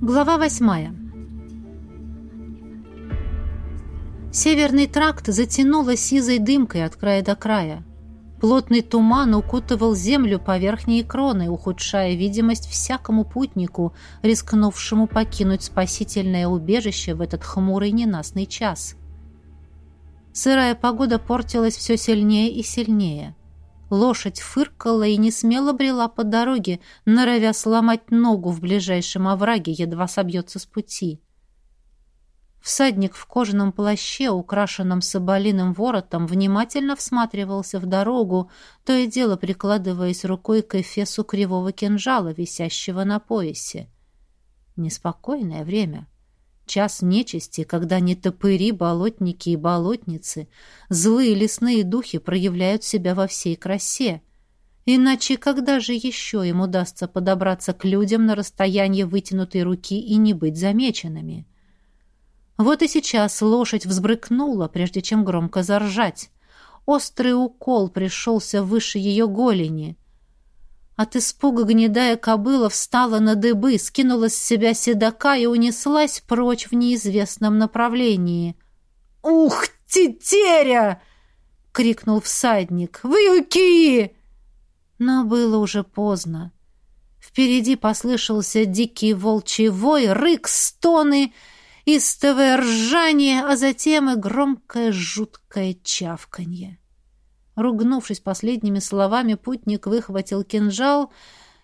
Глава восьмая. Северный тракт затянуло сизой дымкой от края до края. Плотный туман укутывал землю по верхней кроны, ухудшая видимость всякому путнику, рискнувшему покинуть спасительное убежище в этот хмурый ненастный час. Сырая погода портилась все сильнее и сильнее. Лошадь фыркала и не смело брела по дороге, норовя сломать ногу в ближайшем овраге, едва собьется с пути. Всадник в кожаном плаще, украшенном соболиным воротом, внимательно всматривался в дорогу, то и дело прикладываясь рукой к эфесу кривого кинжала, висящего на поясе. Неспокойное время — час нечисти, когда не топыри, болотники и болотницы, злые лесные духи проявляют себя во всей красе. Иначе когда же еще им удастся подобраться к людям на расстояние вытянутой руки и не быть замеченными? Вот и сейчас лошадь взбрыкнула, прежде чем громко заржать. Острый укол пришелся выше ее голени — от испуга гнедая кобыла встала на дыбы, скинула с себя седока и унеслась прочь в неизвестном направлении. «Ух, тетеря!» — крикнул всадник. «Вьюки!» Но было уже поздно. Впереди послышался дикий волчий вой, рык, стоны, истовое ржание, а затем и громкое жуткое чавканье. Ругнувшись последними словами, путник выхватил кинжал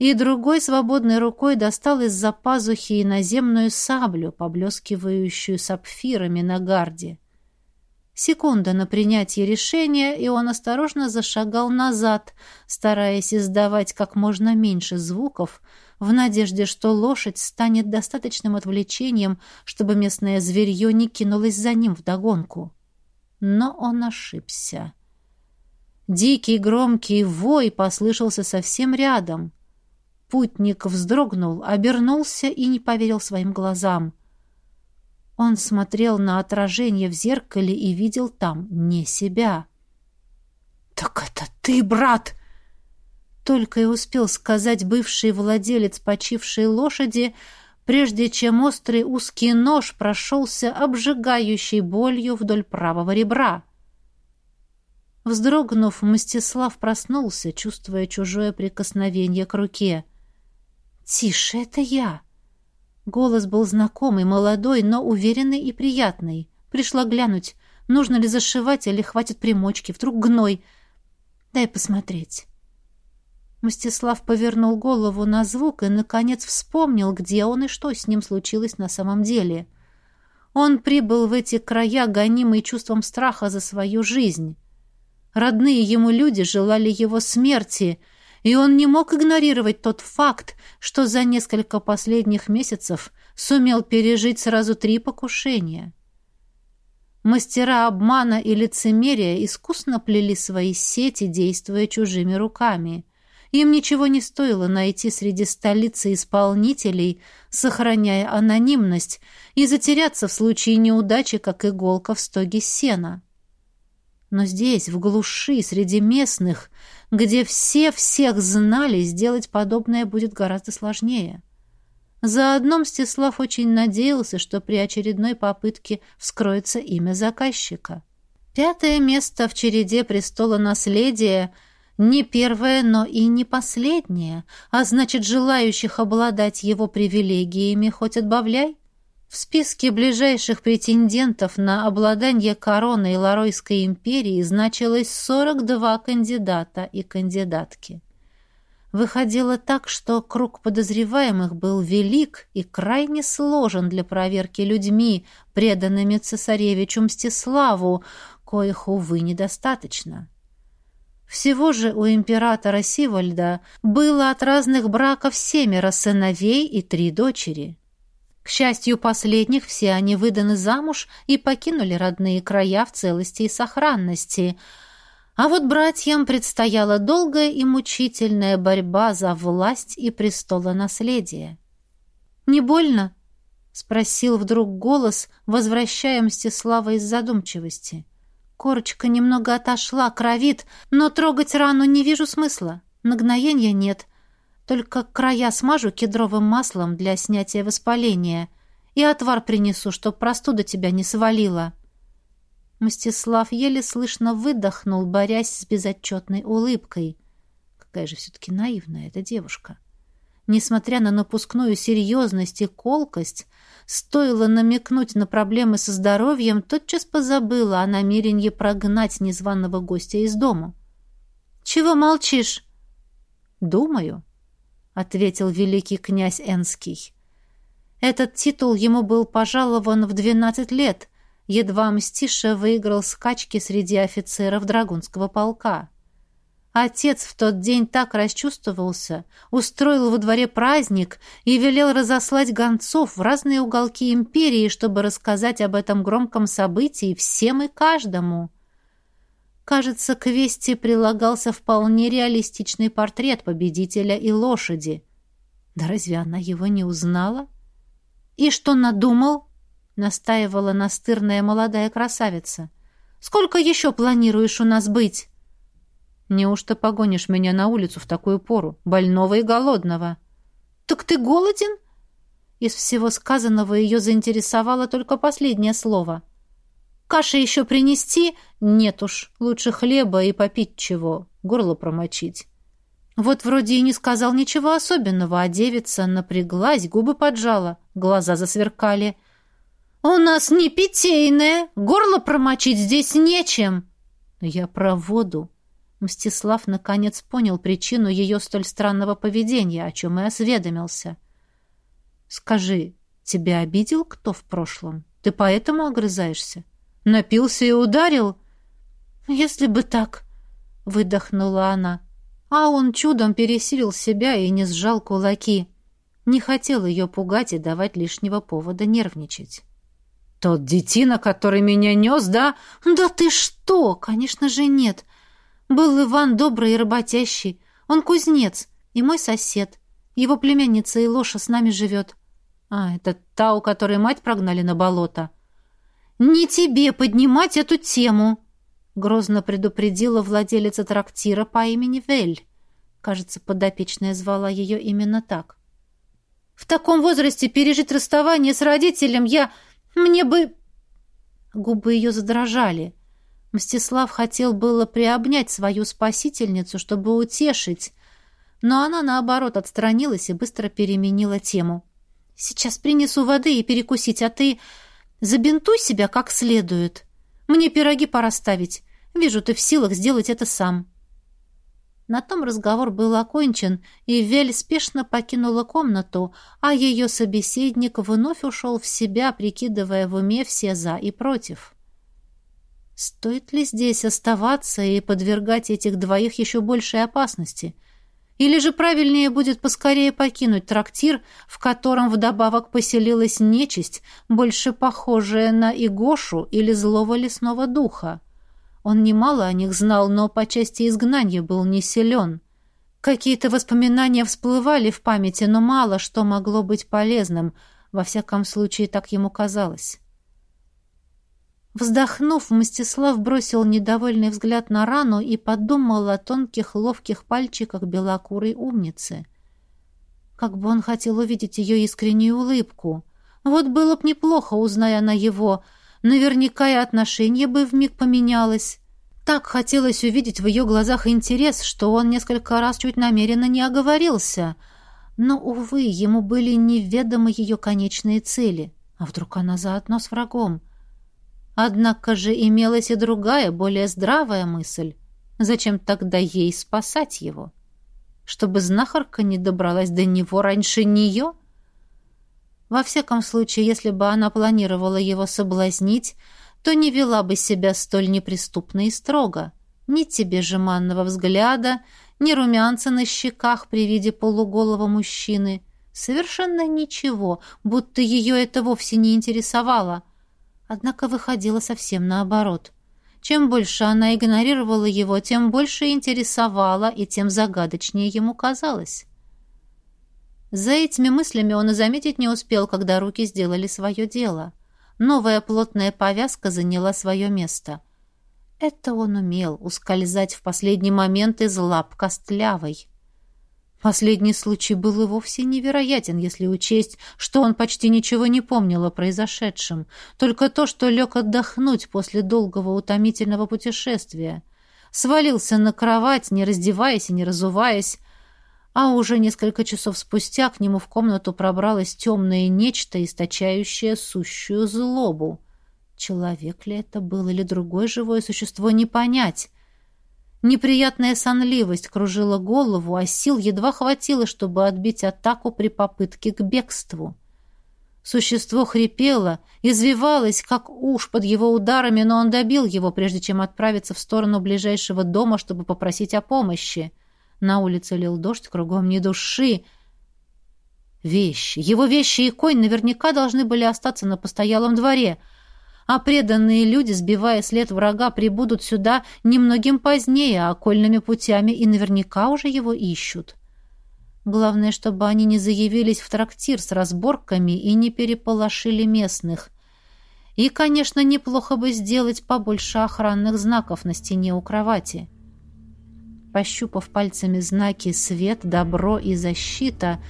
и другой свободной рукой достал из-за пазухи иноземную саблю, поблескивающую сапфирами на гарде. Секунда на принятие решения, и он осторожно зашагал назад, стараясь издавать как можно меньше звуков, в надежде, что лошадь станет достаточным отвлечением, чтобы местное зверье не кинулось за ним вдогонку. Но он ошибся. Дикий громкий вой послышался совсем рядом. Путник вздрогнул, обернулся и не поверил своим глазам. Он смотрел на отражение в зеркале и видел там не себя. «Так это ты, брат!» Только и успел сказать бывший владелец почившей лошади, прежде чем острый узкий нож прошелся обжигающей болью вдоль правого ребра. Вздрогнув, Мстислав проснулся, чувствуя чужое прикосновение к руке. «Тише, это я!» Голос был знакомый, молодой, но уверенный и приятный. Пришла глянуть, нужно ли зашивать или хватит примочки, вдруг гной. «Дай посмотреть». Мстислав повернул голову на звук и, наконец, вспомнил, где он и что с ним случилось на самом деле. Он прибыл в эти края, гонимый чувством страха за свою жизнь. Родные ему люди желали его смерти, и он не мог игнорировать тот факт, что за несколько последних месяцев сумел пережить сразу три покушения. Мастера обмана и лицемерия искусно плели свои сети, действуя чужими руками. Им ничего не стоило найти среди столицы исполнителей, сохраняя анонимность, и затеряться в случае неудачи, как иголка в стоге сена. Но здесь, в глуши, среди местных, где все всех знали, сделать подобное будет гораздо сложнее. Заодно Мстислав очень надеялся, что при очередной попытке вскроется имя заказчика. Пятое место в череде престола наследия не первое, но и не последнее, а значит, желающих обладать его привилегиями хоть отбавляй. В списке ближайших претендентов на обладание короной Ларойской империи значилось 42 кандидата и кандидатки. Выходило так, что круг подозреваемых был велик и крайне сложен для проверки людьми, преданными цесаревичу Мстиславу, коих, увы, недостаточно. Всего же у императора Сивольда было от разных браков семеро сыновей и три дочери. К счастью последних, все они выданы замуж и покинули родные края в целости и сохранности. А вот братьям предстояла долгая и мучительная борьба за власть и престолонаследие. «Не больно?» — спросил вдруг голос, возвращая Мстислава из задумчивости. Корочка немного отошла, кровит, но трогать рану не вижу смысла. Нагноения нет. Только края смажу кедровым маслом для снятия воспаления и отвар принесу, чтоб простуда тебя не свалила». Мстислав еле слышно выдохнул, борясь с безотчетной улыбкой. Какая же все-таки наивная эта девушка. Несмотря на напускную серьезность и колкость, стоило намекнуть на проблемы со здоровьем, тотчас позабыла о намерении прогнать незваного гостя из дома. «Чего молчишь?» «Думаю», — ответил великий князь Энский. Этот титул ему был пожалован в двенадцать лет, едва Мстиша выиграл скачки среди офицеров Драгунского полка. Отец в тот день так расчувствовался, устроил во дворе праздник и велел разослать гонцов в разные уголки империи, чтобы рассказать об этом громком событии всем и каждому. Кажется, к вести прилагался вполне реалистичный портрет победителя и лошади. Да разве она его не узнала? И что надумал? настаивала настырная молодая красавица. Сколько еще планируешь у нас быть? Неужто погонишь меня на улицу в такую пору, больного и голодного? Так ты голоден? Из всего сказанного ее заинтересовало только последнее слово. Каши еще принести? Нет уж, лучше хлеба и попить чего, горло промочить. Вот вроде и не сказал ничего особенного, а девица напряглась, губы поджала, глаза засверкали. «У нас не питейное, горло промочить здесь нечем». «Я про воду». Мстислав наконец понял причину ее столь странного поведения, о чем и осведомился. «Скажи, тебя обидел кто в прошлом? Ты поэтому огрызаешься? Напился и ударил?» «Если бы так», — выдохнула она. А он чудом пересилил себя и не сжал кулаки. Не хотел ее пугать и давать лишнего повода нервничать. «Тот детина, который меня нес, да?» «Да ты что? Конечно же нет. Был Иван добрый и работящий. Он кузнец и мой сосед. Его племянница Илоша с нами живет. А, это та, у которой мать прогнали на болото». «Не тебе поднимать эту тему!» Грозно предупредила владелица трактира по имени Вель. Кажется, подопечная звала ее именно так. «В таком возрасте пережить расставание с родителем я... Мне бы...» Губы ее задрожали. Мстислав хотел было приобнять свою спасительницу, чтобы утешить, но она, наоборот, отстранилась и быстро переменила тему. «Сейчас принесу воды и перекусить, а ты забинтуй себя как следует. Мне пироги пора ставить. Вижу, ты в силах сделать это сам». На том разговор был окончен, и Вель спешно покинула комнату, а ее собеседник вновь ушел в себя, прикидывая в уме все «за» и «против». Стоит ли здесь оставаться и подвергать этих двоих еще большей опасности? Или же правильнее будет поскорее покинуть трактир, в котором вдобавок поселилась нечисть, больше похожая на Игошу или злого лесного духа? Он немало о них знал, но по части изгнания был не силен. Какие-то воспоминания всплывали в памяти, но мало что могло быть полезным. Во всяком случае, так ему казалось. Вздохнув, Мстислав бросил недовольный взгляд на рану и подумал о тонких ловких пальчиках белокурой умницы. Как бы он хотел увидеть ее искреннюю улыбку. Вот было б неплохо, узная она его, Наверняка и отношение бы вмиг поменялось. Так хотелось увидеть в ее глазах интерес, что он несколько раз чуть намеренно не оговорился. Но, увы, ему были неведомы ее конечные цели. А вдруг она заодно с врагом? Однако же имелась и другая, более здравая мысль. Зачем тогда ей спасать его? Чтобы знахарка не добралась до него раньше нее — во всяком случае, если бы она планировала его соблазнить, то не вела бы себя столь неприступно и строго. Ни тебе жеманного взгляда, ни румянца на щеках при виде полуголого мужчины. Совершенно ничего, будто ее это вовсе не интересовало. Однако выходило совсем наоборот. Чем больше она игнорировала его, тем больше интересовала и тем загадочнее ему казалось. За этими мыслями он и заметить не успел, когда руки сделали свое дело. Новая плотная повязка заняла свое место. Это он умел, ускользать в последний момент из лап костлявой. Последний случай был и вовсе невероятен, если учесть, что он почти ничего не помнил о произошедшем, только то, что лег отдохнуть после долгого утомительного путешествия. Свалился на кровать, не раздеваясь и не разуваясь, а уже несколько часов спустя к нему в комнату пробралось темное нечто, источающее сущую злобу. Человек ли это был или другое живое существо, не понять. Неприятная сонливость кружила голову, а сил едва хватило, чтобы отбить атаку при попытке к бегству. Существо хрипело, извивалось, как уж под его ударами, но он добил его, прежде чем отправиться в сторону ближайшего дома, чтобы попросить о помощи. На улице лил дождь, кругом ни души. Вещи, его вещи и конь наверняка должны были остаться на постоялом дворе — а преданные люди, сбивая след врага, прибудут сюда немногим позднее, окольными путями, и наверняка уже его ищут. Главное, чтобы они не заявились в трактир с разборками и не переполошили местных. И, конечно, неплохо бы сделать побольше охранных знаков на стене у кровати. Пощупав пальцами знаки «свет», «добро» и «защита»,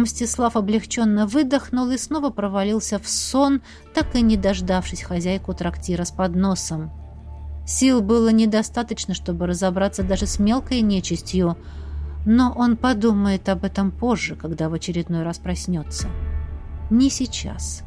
Мстислав облегченно выдохнул и снова провалился в сон, так и не дождавшись хозяйку трактира с подносом. Сил было недостаточно, чтобы разобраться даже с мелкой нечистью, но он подумает об этом позже, когда в очередной раз проснется. Не сейчас.